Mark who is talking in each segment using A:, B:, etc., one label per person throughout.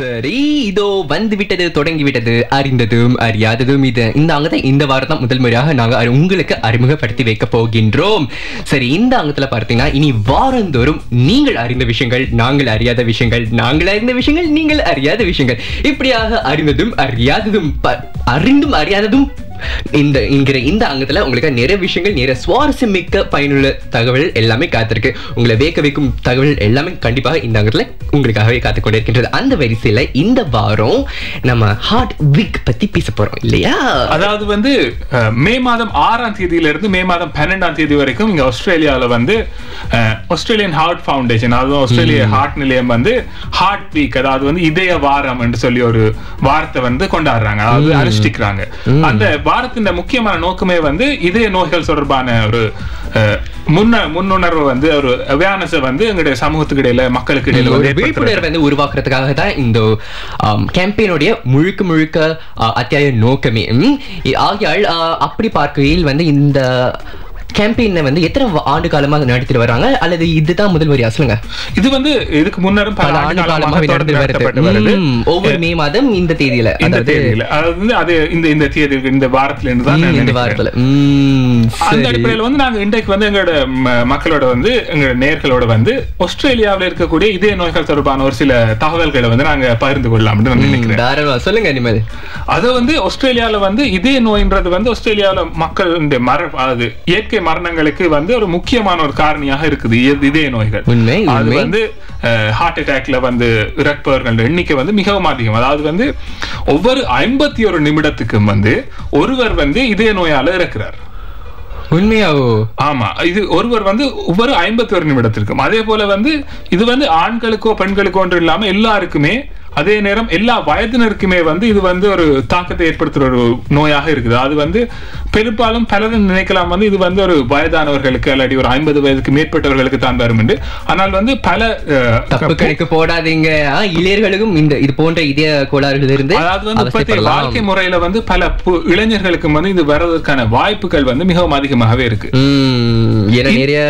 A: சரி இதோ வந்து விட்டது தொடங்கி விட்டது அறிந்ததும் அறியாததும் இது. இந்த அங்கத்தை இந்த வாரம் தான் முதல் முறையாக நாங்கள் உங்களுக்கு அறிமுகப்படுத்தி வைக்க போகின்றோம். சரி இந்த அங்கத்துல பார்த்தீங்கன்னா இனி வாரந்தோறும் நீங்கள் அறிந்த விஷயங்கள் நாங்கள் அறியாத விஷயங்கள் நாங்கள் அறிந்த விஷயங்கள் நீங்கள் அறியாத விஷயங்கள். இப்படியாக அறிந்ததும் அறியாததும் அறிந்தும் அறியாததும் இந்த என்கிற இந்த அங்கத்துல உங்களுக்கு நிறைய விஷயங்கள் நிறைய சுவாரஸ்யம் மிக்க பயனுள்ள தகவல் எல்லாமே காத்திருக்கு. உங்களை வேக்க வைக்கும் தகவல் எல்லாமே கண்டிப்பாக இந்த அங்கத்துல உங்களுக்காகவே காத்து கொண்டிருக்கின்றது. அந்த வரிசையில இந்த வாரம் நம்ம ஹார்ட் வீக் பத்தி பேச போறோம் இல்லையா?
B: அதாவது வந்து மே மாதம் ஆறாம் தேதியில இருந்து மே மாதம் பன்னெண்டாம் தேதி வரைக்கும் இங்க ஆஸ்திரேலியால வந்து ஆஸ்திரேலியன் ஹார்ட் ஃபவுண்டேஷன் அதாவது ஆஸ்திரேலிய ஹார்ட் நிலையம் வந்து ஹார்ட் வீக் அதாவது வந்து இதய வாரம் என்று சொல்லி ஒரு வாரத்தை வந்து கொண்டாடுறாங்க. அதாவது அனுஷ்டிக்கிறாங்க. அந்த வாரத்தின் முக்கியமான நோக்கமே வந்து இதய நோய்கள் தொடர்பான ஒரு முன்ன முன்னுணர்வு வந்து ஒரு அவேர்னஸ் வந்து எங்களுடைய சமூகத்துக்கு இடையில மக்களுக்கு இடையில
A: ஒரு. விழிப்புணர்வு வந்து உருவாக்குறதுக்காக தான் இந்த கேம்பெயினுடைய முழுக்க முழுக்க அத்தியாய நோக்கமே ஆகையால் அப்படி பார்க்கையில் வந்து இந்த கேம்பெயினை வந்து எத்தனை ஆண்டு காலமாக நடத்திட்டு வராங்க அல்லது இதுதான் முதல் வரியா? சொல்லுங்க.
B: இது வந்து இதுக்கு முன்னரும் பல ஆண்டு காலமாக நடத்தப்பட்டு வருது.
A: ஒவ்வொரு மே மாதம் இந்த தேதியில.
B: இந்த தேதியில. அதாவது வந்து அது இந்த இந்த தேதி இந்த வாரத்துல இருந்து தான்
A: இந்த. வாரத்துல.
B: அந்த. அடிப்படையில வந்து நாங்க இன்றைக்கு வந்து எங்களோட மக்களோட வந்து எங்களோட நேர்களோட வந்து ஆஸ்திரேலியாவில் இருக்கக்கூடிய இதய நோய்கள் தொடர்பான ஒரு சில தகவல்களை வந்து நாங்க பகிர்ந்து கொள்ளலாம்னு நான்
A: ம்,
B: நினைக்கிறேன்.
A: தாராளமா. சொல்லுங்க இனிமேல்
B: அது வந்து ஆஸ்திரேலியால வந்து இதய நோயின்றது வந்து ஆஸ்திரேலியால மக்கள் இந்த மர அதாவது இயற்கை மரணங்களுக்கு வந்து ஒரு முக்கியமான ஒரு காரணியாக இருக்குது இதய நோய்கள். அது. வந்து ஹார்ட் அட்டாக்ல வந்து இறப்பவர்கள் எண்ணிக்கை வந்து மிகவும் அதிகம். அதாவது வந்து ஒவ்வொரு ஐம்பத்தி ஒரு நிமிடத்துக்கும் வந்து ஒருவர் வந்து இதய நோயால இறக்கிறார்.
A: உண்மையாவோ?
B: ஆமா இது ஒருவர் வந்து ஒவ்வொரு ஐம்பத்தி ஒரு நிமிடத்திற்கும். அதே போல வந்து இது வந்து ஆண்களுக்கோ பெண்களுக்கோ ஒன்று இல்லாம எல்லாருக்குமே அதே நேரம் எல்லா வயதினருக்குமே வந்து இது வந்து ஒரு தாக்கத்தை ஏற்படுத்துற ஒரு நோயாக இருக்குது. அது வந்து பெரும்பாலும் பலரும் நினைக்கலாம் வந்து இது வந்து ஒரு வயதானவர்களுக்கு அல்லது ஒரு ஐம்பது வயதுக்கு மேற்பட்டவர்களுக்கு தான் வரும் என்று. ஆனால் வந்து பல அஹ்,
A: தப்பு கணக்கு போடாதீங்க. இளையர்களுக்கும் இந்த இது போன்ற இதய கோளாறுகள் இருந்து
B: அதாவது வந்து இப்பத்திய. வாழ்க்கை முறையில வந்து பல பு- இளைஞர்களுக்கு வந்து இது வர்றதுக்கான வாய்ப்புகள் வந்து மிகவும் அதிகமாகவே இருக்கு.
A: நிறைய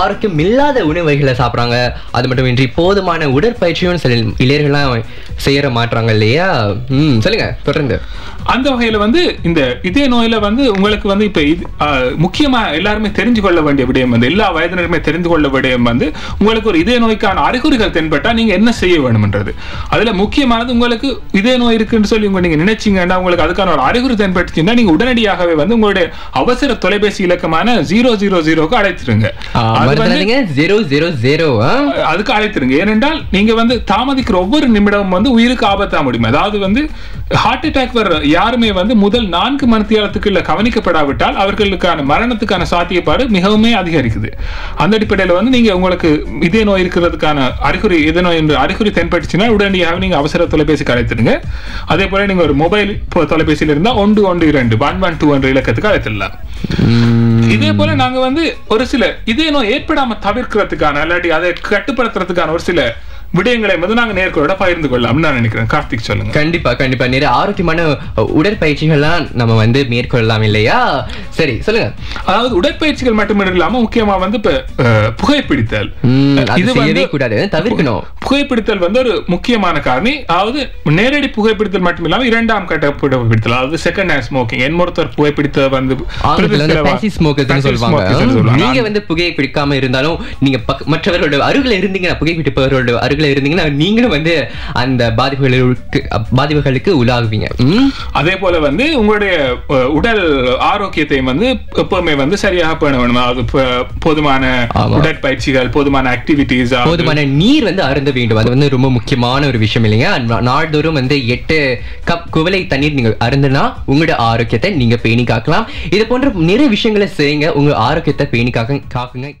A: ஆரோக்கியம் இல்லாத உணவுகளை சாப்பிடுறாங்க. அது மட்டுமின்றி போதுமான உடற்பயிற்சியும் சில இளைஞர்கள்லாம் செய்யற மாட்றாங்க இல்லையா? ம் சொல்லுங்க தொடர்ந்து.
B: அந்த வகையில வந்து இந்த இதய நோயில வந்து உங்களுக்கு வந்து இப்ப இது முக்கியமா எல்லாருமே தெரிஞ்சு கொள்ள வேண்டிய விடயம் வந்து எல்லா வயதினருமே தெரிந்து கொள்ள விடயம் வந்து உங்களுக்கு ஒரு இதய நோய்க்கான அறிகுறிகள் தென்பட்டா நீங்க என்ன செய்ய வேணும்ன்றது. அதுல முக்கியமானது உங்களுக்கு இதய நோய் இருக்குன்னு சொல்லி உங்க நீங்க நினைச்சீங்கன்னா உங்களுக்கு அதுக்கான ஒரு அறிகுறி தென்பட்டுச்சுன்னா நீங்க உடனடியாகவே வந்து உங்களுடைய அவசர தொலைபேசி இலக்கமான ஜீரோ ஜீரோ ஜீரோக்கு அழைத்துருங்க. அதுக்கு அழைத்துருங்க. ஏனென்றால் நீங்க வந்து தாமதிக்கிற ஒவ்வொரு நிமிடமும் வந்து உயிருக்கு ஆபத்தா முடியும். அதாவது வந்து ஹார்ட் அட்டாக் வர யாருமே வந்து முதல் நான்கு மணித்தியாலத்துக்குள்ள கவனிக்கப்படாவிட்டால் அவர்களுக்கான மரணத்துக்கான சாத்தியப்பாடு மிகவுமே அதிகரிக்குது. அந்த அடிப்படையில வந்து நீங்க உங்களுக்கு இதய நோய் இருக்கிறதுக்கான அறிகுறி இதய நோய் என்று அறிகுறி தென்பட்டுச்சுன்னா உடனடியாக நீங்க அவசர தொலைபேசிக்கு அழைத்துடுங்க. அதே போல நீங்க ஒரு மொபைல் தொலைபேசியில் இருந்தா ஒன்று ஒன்று இரண்டு ஒன் ஒன் டூ என்ற இலக்கத்துக்கு அழைத்துடலாம். இதே போல நாங்க வந்து ஒரு சில இதய நோய் ஏற்படாம தவிர்க்கிறதுக்கான இல்லாட்டி அதை கட்டுப்படுத்துறதுக்கான ஒரு சில விடயங்களை வந்து நாங்க நேர்களோட பகிர்ந்து கொள்ளலாம்னு நான் நினைக்கிறேன். கார்த்திக் சொல்லுங்க.
A: கண்டிப்பா கண்டிப்பா. நிறைய ஆரோக்கியமான உடற்பயிற்சிகள்லாம் நம்ம வந்து மேற்கொள்ளலாம் இல்லையா? சரி சொல்லுங்க.
B: அதாவது உடற்பயிற்சிகள் மட்டும் இல்லாம முக்கியமா வந்து இப்ப புகைப்பிடித்தல். இது வந்து
A: கூடாது தவிர்க்கணும்.
B: புகைப்பிடித்தல் வந்து ஒரு முக்கியமான காரணி. அதாவது நேரடி புகைப்பிடித்தல் மட்டும் இல்லாம இரண்டாம் கட்ட புகைப்பிடித்தல் அதாவது செகண்ட் ஹேண்ட் ஸ்மோக்கிங் என் ஒருத்தர் புகைப்பிடித்த வந்து
A: சொல்லுவாங்க. நீங்க வந்து புகையை பிடிக்காம இருந்தாலும் நீங்க மற்றவர்களோட அருகில இருந்தீங்கன்னா புகைப்பிடிப்பவர்களோட அருகில இருந்தீங்கன்னா நீங்களும் வந்து அந்த பாதிப்புகளுக்கு பாதிப்புகளுக்கு உள்ளாகுவீங்க?
B: அதே போல வந்து உங்களுடைய உடல் ஆரோக்கியத்தையும் வந்து எப்பவுமே வந்து சரியாக பேண வேணும். ப- போதுமான. உடற்பயிற்சிகள் போதுமான ஆக்டிவிட்டிஸ்
A: போதுமான நீர் வந்து அருந்த வேண்டும். அது வந்து ரொம்ப முக்கியமான ஒரு விஷயம் இல்லைங்க. நாள்தோறும் வந்து எட்டு கப் குவளை தண்ணீர் நீங்க அருந்துனா உங்களோட ஆரோக்கியத்தை நீங்க பேணி காக்கலாம் இது போன்ற நிறைய விஷயங்களை செய்யுங்க. உங்க ஆரோக்கியத்தை பேணி காக்க காக்குங்க.